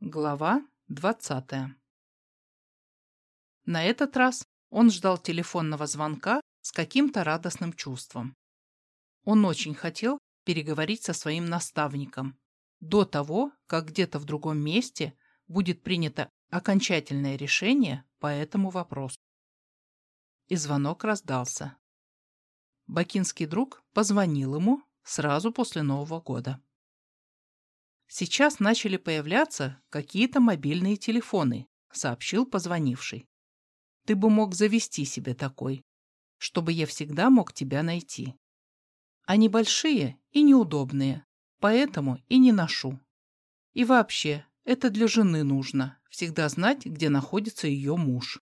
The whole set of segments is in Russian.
Глава двадцатая На этот раз он ждал телефонного звонка с каким-то радостным чувством. Он очень хотел переговорить со своим наставником до того, как где-то в другом месте будет принято окончательное решение по этому вопросу. И звонок раздался. Бакинский друг позвонил ему сразу после Нового года. Сейчас начали появляться какие-то мобильные телефоны, сообщил позвонивший. Ты бы мог завести себе такой, чтобы я всегда мог тебя найти. Они большие и неудобные, поэтому и не ношу. И вообще, это для жены нужно, всегда знать, где находится ее муж.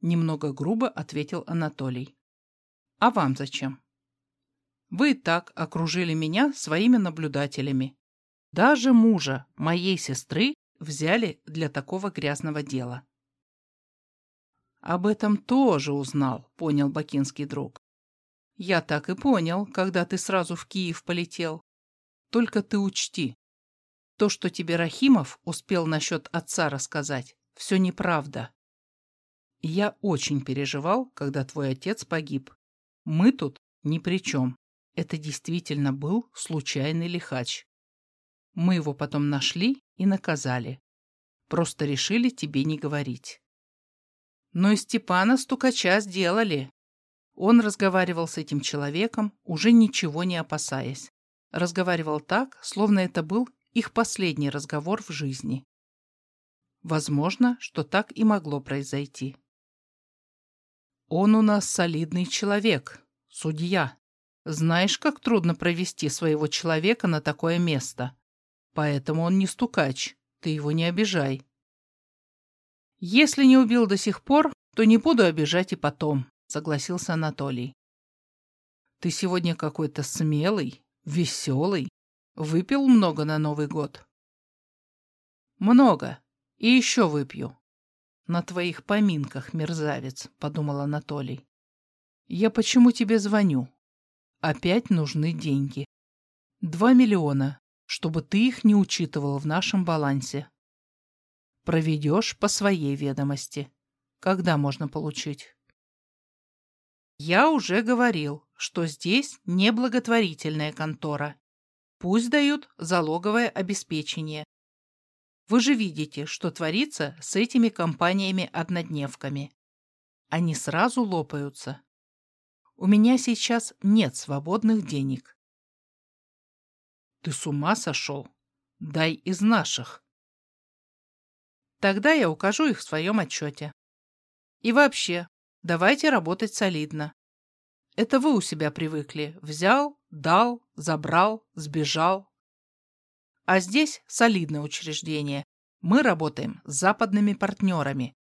Немного грубо ответил Анатолий. А вам зачем? Вы и так окружили меня своими наблюдателями даже мужа моей сестры взяли для такого грязного дела. Об этом тоже узнал, понял бакинский друг. Я так и понял, когда ты сразу в Киев полетел. Только ты учти, то, что тебе Рахимов успел насчет отца рассказать, все неправда. Я очень переживал, когда твой отец погиб. Мы тут ни при чем. Это действительно был случайный лихач. Мы его потом нашли и наказали. Просто решили тебе не говорить. Но и Степана стукача сделали. Он разговаривал с этим человеком, уже ничего не опасаясь. Разговаривал так, словно это был их последний разговор в жизни. Возможно, что так и могло произойти. Он у нас солидный человек, судья. Знаешь, как трудно провести своего человека на такое место. Поэтому он не стукач, ты его не обижай. Если не убил до сих пор, то не буду обижать и потом, согласился Анатолий. Ты сегодня какой-то смелый, веселый. Выпил много на Новый год? Много. И еще выпью. На твоих поминках, мерзавец, подумал Анатолий. Я почему тебе звоню? Опять нужны деньги. Два миллиона чтобы ты их не учитывал в нашем балансе. Проведешь по своей ведомости. Когда можно получить? Я уже говорил, что здесь неблаготворительная контора. Пусть дают залоговое обеспечение. Вы же видите, что творится с этими компаниями-однодневками. Они сразу лопаются. У меня сейчас нет свободных денег. Ты с ума сошел? Дай из наших. Тогда я укажу их в своем отчете. И вообще, давайте работать солидно. Это вы у себя привыкли. Взял, дал, забрал, сбежал. А здесь солидное учреждение. Мы работаем с западными партнерами.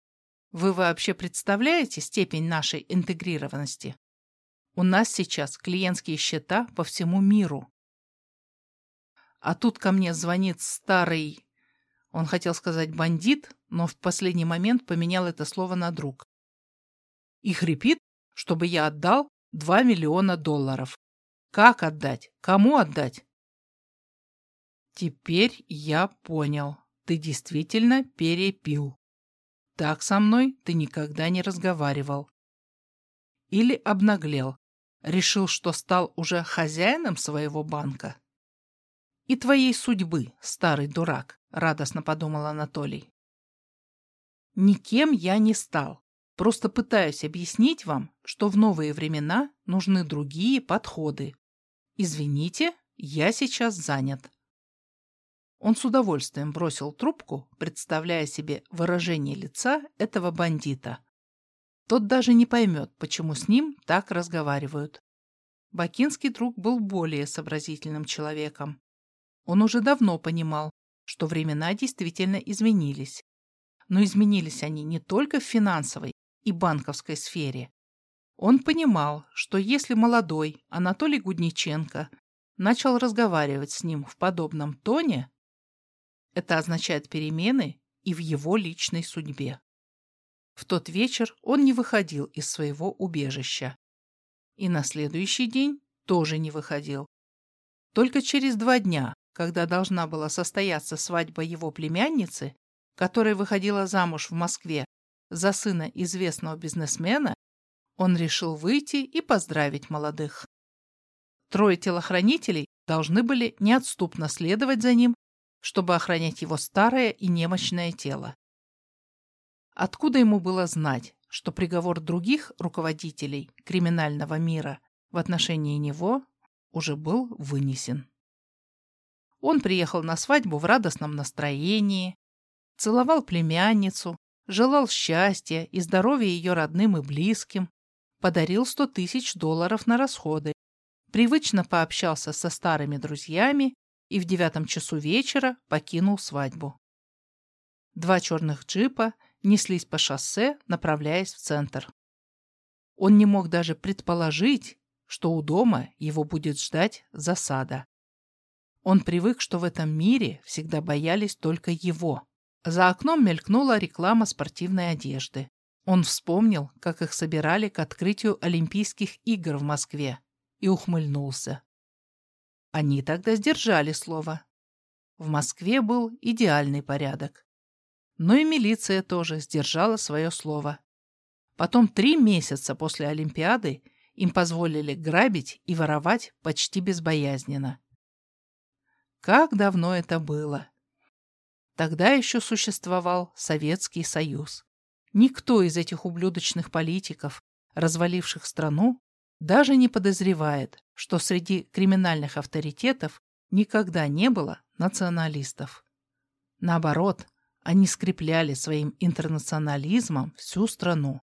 Вы вообще представляете степень нашей интегрированности? У нас сейчас клиентские счета по всему миру. А тут ко мне звонит старый... Он хотел сказать бандит, но в последний момент поменял это слово на друг. И хрипит, чтобы я отдал 2 миллиона долларов. Как отдать? Кому отдать? Теперь я понял. Ты действительно перепил. Так со мной ты никогда не разговаривал. Или обнаглел. Решил, что стал уже хозяином своего банка? И твоей судьбы, старый дурак», — радостно подумал Анатолий. «Никем я не стал. Просто пытаюсь объяснить вам, что в новые времена нужны другие подходы. Извините, я сейчас занят». Он с удовольствием бросил трубку, представляя себе выражение лица этого бандита. Тот даже не поймет, почему с ним так разговаривают. Бакинский друг был более сообразительным человеком. Он уже давно понимал, что времена действительно изменились. Но изменились они не только в финансовой и банковской сфере. Он понимал, что если молодой Анатолий Гудниченко начал разговаривать с ним в подобном тоне, это означает перемены и в его личной судьбе. В тот вечер он не выходил из своего убежища. И на следующий день тоже не выходил. Только через два дня когда должна была состояться свадьба его племянницы, которая выходила замуж в Москве за сына известного бизнесмена, он решил выйти и поздравить молодых. Трое телохранителей должны были неотступно следовать за ним, чтобы охранять его старое и немощное тело. Откуда ему было знать, что приговор других руководителей криминального мира в отношении него уже был вынесен? Он приехал на свадьбу в радостном настроении, целовал племянницу, желал счастья и здоровья ее родным и близким, подарил сто тысяч долларов на расходы, привычно пообщался со старыми друзьями и в девятом часу вечера покинул свадьбу. Два черных джипа неслись по шоссе, направляясь в центр. Он не мог даже предположить, что у дома его будет ждать засада. Он привык, что в этом мире всегда боялись только его. За окном мелькнула реклама спортивной одежды. Он вспомнил, как их собирали к открытию Олимпийских игр в Москве, и ухмыльнулся. Они тогда сдержали слово. В Москве был идеальный порядок. Но и милиция тоже сдержала свое слово. Потом три месяца после Олимпиады им позволили грабить и воровать почти безбоязненно. Как давно это было? Тогда еще существовал Советский Союз. Никто из этих ублюдочных политиков, разваливших страну, даже не подозревает, что среди криминальных авторитетов никогда не было националистов. Наоборот, они скрепляли своим интернационализмом всю страну.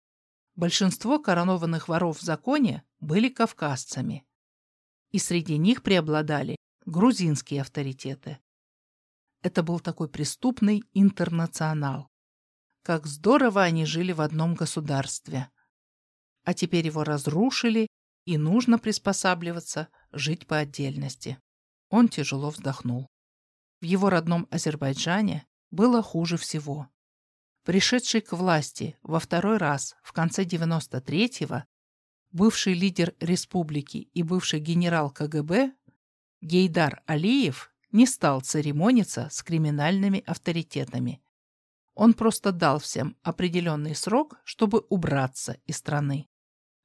Большинство коронованных воров в законе были кавказцами. И среди них преобладали грузинские авторитеты. Это был такой преступный интернационал. Как здорово они жили в одном государстве. А теперь его разрушили и нужно приспосабливаться, жить по отдельности. Он тяжело вздохнул. В его родном Азербайджане было хуже всего. Пришедший к власти во второй раз в конце 93-го, бывший лидер республики и бывший генерал КГБ Гейдар Алиев не стал церемониться с криминальными авторитетами. Он просто дал всем определенный срок, чтобы убраться из страны.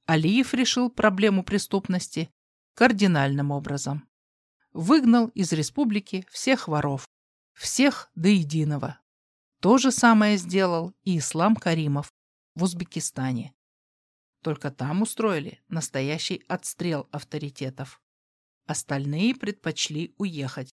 Алиев решил проблему преступности кардинальным образом. Выгнал из республики всех воров, всех до единого. То же самое сделал и Ислам Каримов в Узбекистане. Только там устроили настоящий отстрел авторитетов. Остальные предпочли уехать.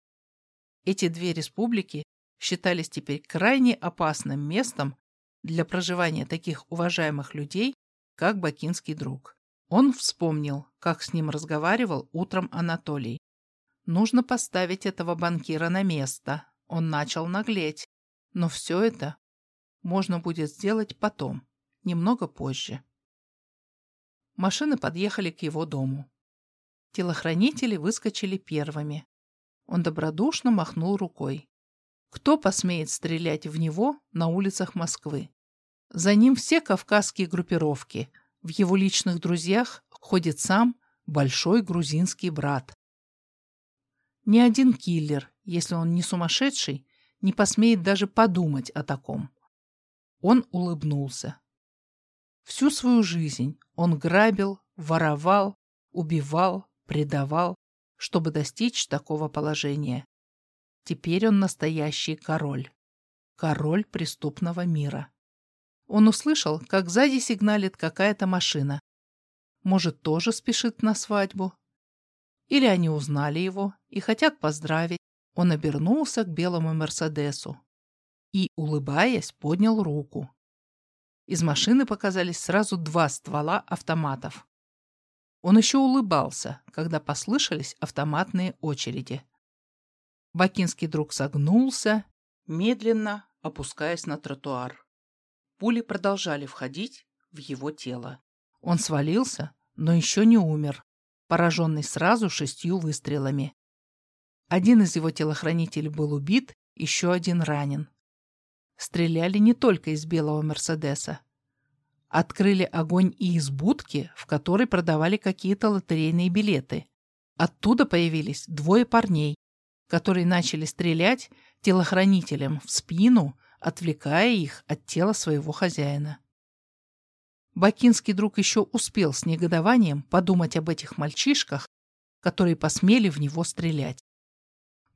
Эти две республики считались теперь крайне опасным местом для проживания таких уважаемых людей, как бакинский друг. Он вспомнил, как с ним разговаривал утром Анатолий. Нужно поставить этого банкира на место. Он начал наглеть. Но все это можно будет сделать потом, немного позже. Машины подъехали к его дому. Телохранители выскочили первыми. Он добродушно махнул рукой. Кто посмеет стрелять в него на улицах Москвы? За ним все кавказские группировки. В его личных друзьях ходит сам большой грузинский брат. Ни один киллер, если он не сумасшедший, не посмеет даже подумать о таком. Он улыбнулся. Всю свою жизнь он грабил, воровал, убивал, предавал, чтобы достичь такого положения. Теперь он настоящий король. Король преступного мира. Он услышал, как сзади сигналит какая-то машина. Может, тоже спешит на свадьбу? Или они узнали его и хотят поздравить. Он обернулся к белому Мерседесу и, улыбаясь, поднял руку. Из машины показались сразу два ствола автоматов. Он еще улыбался, когда послышались автоматные очереди. Бакинский друг согнулся, медленно опускаясь на тротуар. Пули продолжали входить в его тело. Он свалился, но еще не умер, пораженный сразу шестью выстрелами. Один из его телохранителей был убит, еще один ранен. Стреляли не только из белого «Мерседеса». Открыли огонь и из будки, в которой продавали какие-то лотерейные билеты. Оттуда появились двое парней, которые начали стрелять телохранителям в спину, отвлекая их от тела своего хозяина. Бакинский друг еще успел с негодованием подумать об этих мальчишках, которые посмели в него стрелять.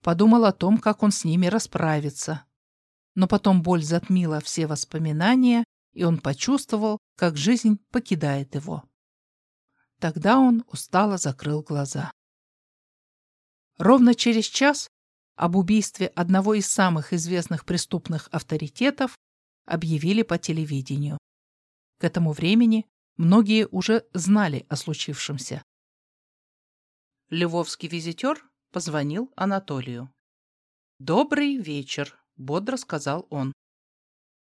Подумал о том, как он с ними расправится. Но потом боль затмила все воспоминания, и он почувствовал, как жизнь покидает его. Тогда он устало закрыл глаза. Ровно через час об убийстве одного из самых известных преступных авторитетов объявили по телевидению. К этому времени многие уже знали о случившемся. Львовский визитер позвонил Анатолию. «Добрый вечер», — бодро сказал он.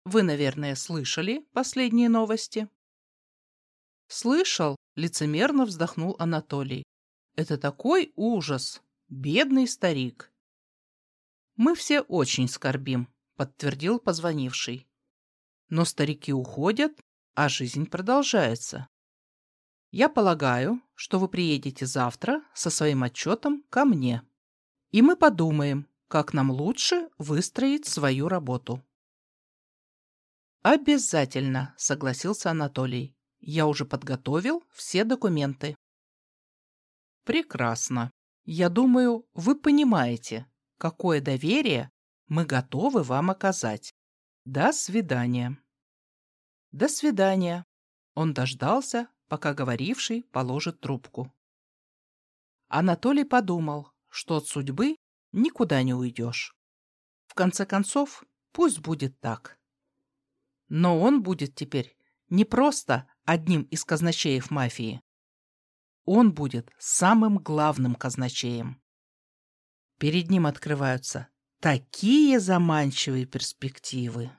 «Вы, наверное, слышали последние новости?» «Слышал», — лицемерно вздохнул Анатолий. «Это такой ужас! Бедный старик!» «Мы все очень скорбим», — подтвердил позвонивший. «Но старики уходят, а жизнь продолжается. Я полагаю, что вы приедете завтра со своим отчетом ко мне, и мы подумаем, как нам лучше выстроить свою работу. «Обязательно», — согласился Анатолий. «Я уже подготовил все документы». «Прекрасно. Я думаю, вы понимаете, какое доверие мы готовы вам оказать. До свидания». «До свидания!» Он дождался, пока говоривший положит трубку. Анатолий подумал, что от судьбы никуда не уйдешь. В конце концов, пусть будет так. Но он будет теперь не просто одним из казначеев мафии. Он будет самым главным казначеем. Перед ним открываются такие заманчивые перспективы.